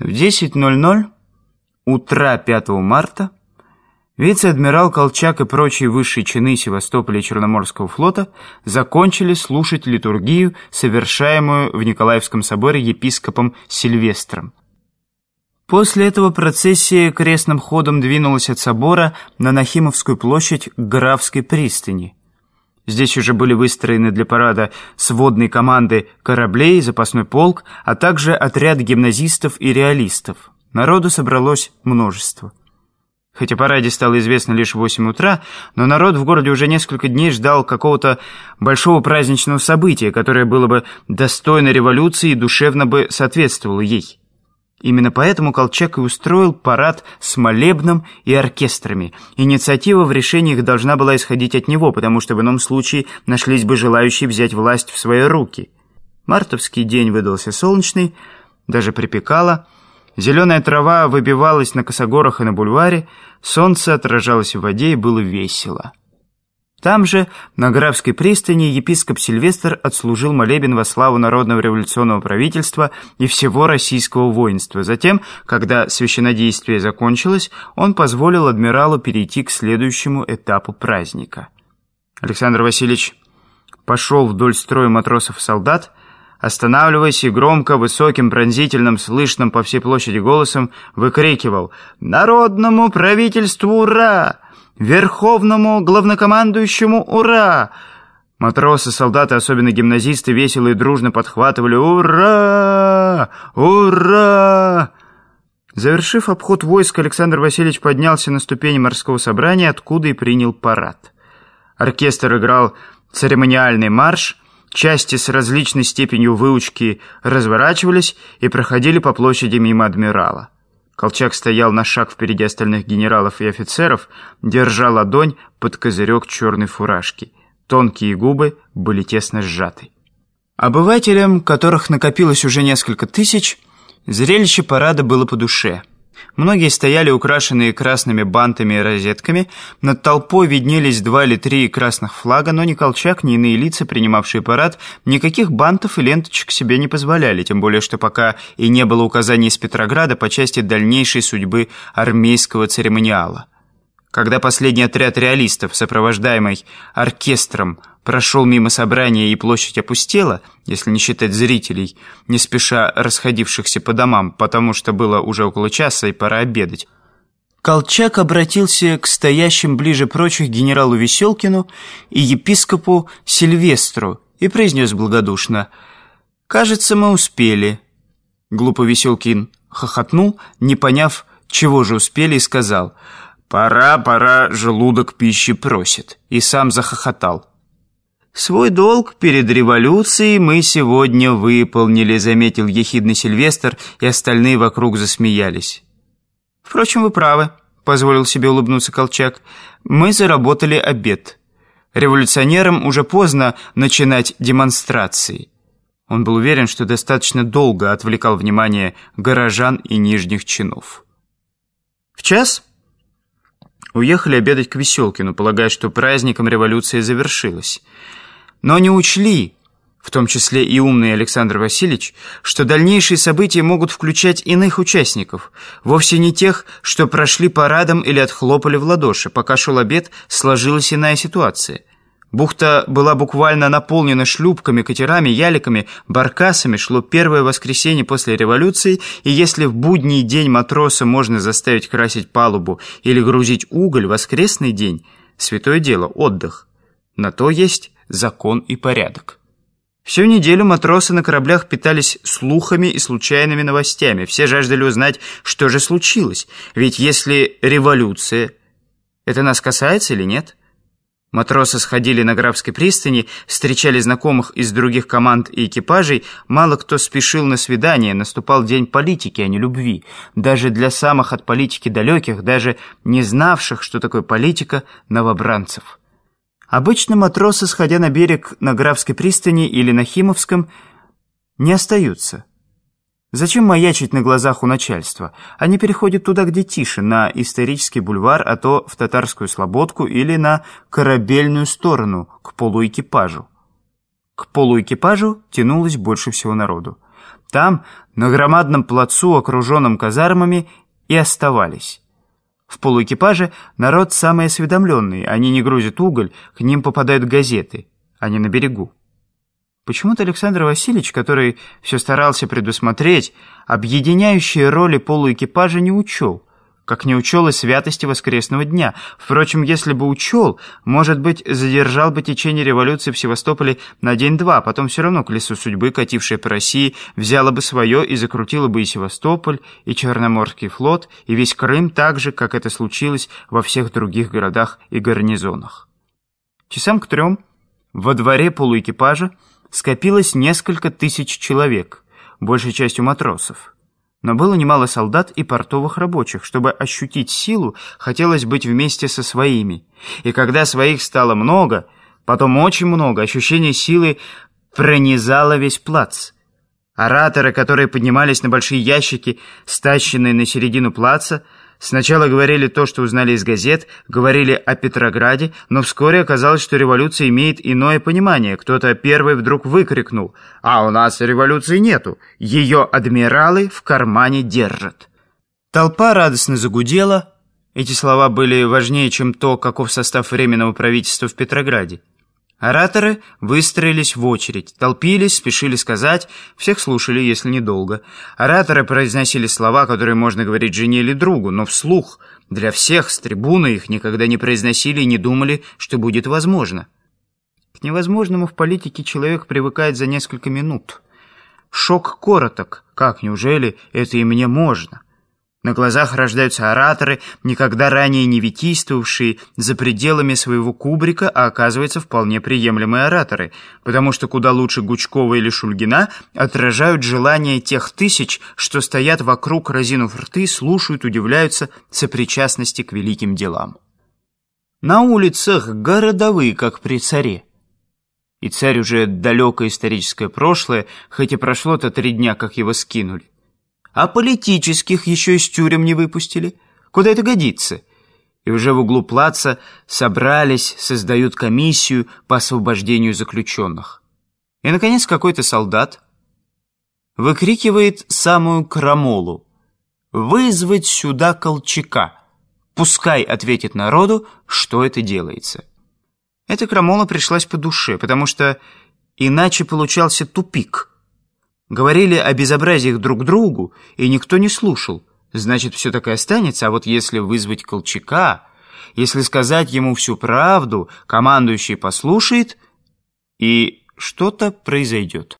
В 10.00 утра 5 марта вице-адмирал Колчак и прочие высшие чины Севастополя и Черноморского флота закончили слушать литургию, совершаемую в Николаевском соборе епископом Сильвестром. После этого процессия крестным ходом двинулась от собора на Нахимовскую площадь к Графской пристани – Здесь уже были выстроены для парада сводные команды кораблей, запасной полк, а также отряд гимназистов и реалистов. Народу собралось множество. Хоть о параде стало известно лишь в 8 утра, но народ в городе уже несколько дней ждал какого-то большого праздничного события, которое было бы достойно революции и душевно бы соответствовало ей. Именно поэтому Колчак и устроил парад с молебном и оркестрами. Инициатива в решениях должна была исходить от него, потому что в ином случае нашлись бы желающие взять власть в свои руки. Мартовский день выдался солнечный, даже припекало. Зеленая трава выбивалась на косогорах и на бульваре, солнце отражалось в воде и было весело. Там же, на Графской пристани, епископ Сильвестр отслужил молебен во славу Народного революционного правительства и всего российского воинства. Затем, когда священнодействие закончилось, он позволил адмиралу перейти к следующему этапу праздника. Александр Васильевич пошел вдоль строя матросов и солдат, останавливаясь и громко, высоким, пронзительным, слышным по всей площади голосом, выкрикивал «Народному правительству ура!» Верховному главнокомандующему ура!» Матросы, солдаты, особенно гимназисты, весело и дружно подхватывали «Ура! Ура!» Завершив обход войск, Александр Васильевич поднялся на ступени морского собрания, откуда и принял парад. Оркестр играл церемониальный марш, части с различной степенью выучки разворачивались и проходили по площади мимо адмирала. Колчак стоял на шаг впереди остальных генералов и офицеров, держа ладонь под козырек черной фуражки. Тонкие губы были тесно сжаты. Обывателям, которых накопилось уже несколько тысяч, зрелище парада было по душе – Многие стояли украшенные красными бантами и розетками. Над толпой виднелись два или три красных флага, но ни Колчак, ни иные лица, принимавшие парад, никаких бантов и ленточек себе не позволяли, тем более, что пока и не было указаний из Петрограда по части дальнейшей судьбы армейского церемониала. Когда последний отряд реалистов, сопровождаемый оркестром, прошел мимо собрания и площадь опустела, если не считать зрителей, не спеша расходившихся по домам, потому что было уже около часа и пора обедать, Колчак обратился к стоящим ближе прочих генералу Веселкину и епископу Сильвестру и произнес благодушно «Кажется, мы успели». Глупо Веселкин хохотнул, не поняв, чего же успели, и сказал – «Пора, пора, желудок пищи просит». И сам захохотал. «Свой долг перед революцией мы сегодня выполнили», заметил ехидный Сильвестр, и остальные вокруг засмеялись. «Впрочем, вы правы», — позволил себе улыбнуться Колчак. «Мы заработали обед. Революционерам уже поздно начинать демонстрации». Он был уверен, что достаточно долго отвлекал внимание горожан и нижних чинов. В час Уехали обедать к Веселкину, полагая, что праздником революция завершилась. Но не учли, в том числе и умный Александр Васильевич, что дальнейшие события могут включать иных участников, вовсе не тех, что прошли парадом или отхлопали в ладоши. Пока шел обед, сложилась иная ситуация – Бухта была буквально наполнена шлюпками, катерами, яликами, баркасами. Шло первое воскресенье после революции, и если в будний день матроса можно заставить красить палубу или грузить уголь, воскресный день – святое дело, отдых. На то есть закон и порядок. Всю неделю матросы на кораблях питались слухами и случайными новостями. Все жаждали узнать, что же случилось. Ведь если революция, это нас касается или нет – Матросы сходили на Графской пристани, встречали знакомых из других команд и экипажей. Мало кто спешил на свидание, наступал день политики, а не любви. Даже для самых от политики далеких, даже не знавших, что такое политика, новобранцев. Обычно матросы, сходя на берег на Графской пристани или на Химовском, не остаются. Зачем маячить на глазах у начальства? Они переходят туда, где тише, на исторический бульвар, а то в татарскую слободку или на корабельную сторону, к полуэкипажу. К полуэкипажу тянулось больше всего народу. Там, на громадном плацу, окруженном казармами, и оставались. В полуэкипаже народ самый осведомленный, они не грузят уголь, к ним попадают газеты, они на берегу. Почему-то Александр Васильевич, который все старался предусмотреть, объединяющие роли полуэкипажа не учел, как не учел и святости воскресного дня. Впрочем, если бы учел, может быть, задержал бы течение революции в Севастополе на день-два, потом все равно колесо судьбы, катившее по России, взяло бы свое и закрутило бы и Севастополь, и Черноморский флот, и весь Крым так же, как это случилось во всех других городах и гарнизонах. Часам к трем во дворе полуэкипажа скопилось несколько тысяч человек, большей частью матросов. Но было немало солдат и портовых рабочих. Чтобы ощутить силу, хотелось быть вместе со своими. И когда своих стало много, потом очень много, ощущение силы пронизало весь плац. Ораторы, которые поднимались на большие ящики, стащенные на середину плаца, Сначала говорили то, что узнали из газет, говорили о Петрограде, но вскоре оказалось, что революция имеет иное понимание. Кто-то первый вдруг выкрикнул «А у нас революции нету! Ее адмиралы в кармане держат!» Толпа радостно загудела. Эти слова были важнее, чем то, каков состав Временного правительства в Петрограде. Ораторы выстроились в очередь, толпились, спешили сказать, всех слушали, если недолго. Ораторы произносили слова, которые можно говорить жене или другу, но вслух, для всех с трибуны их никогда не произносили и не думали, что будет возможно. К невозможному в политике человек привыкает за несколько минут. Шок короток. Как, неужели это и мне можно? На глазах рождаются ораторы, никогда ранее не витийствовавшие за пределами своего кубрика, а оказывается вполне приемлемые ораторы, потому что куда лучше Гучкова или Шульгина отражают желания тех тысяч, что стоят вокруг, разинув рты, слушают, удивляются сопричастности к великим делам. На улицах городовые, как при царе. И царь уже далекое историческое прошлое, хоть и прошло-то три дня, как его скинули а политических еще из тюрем не выпустили. Куда это годится? И уже в углу плаца собрались, создают комиссию по освобождению заключенных. И, наконец, какой-то солдат выкрикивает самую крамолу «Вызвать сюда Колчака!» Пускай ответит народу, что это делается. Эта крамола пришлась по душе, потому что иначе получался тупик – Говорили о безобразиях друг другу, и никто не слушал. Значит, все так и останется, а вот если вызвать Колчака, если сказать ему всю правду, командующий послушает, и что-то произойдет.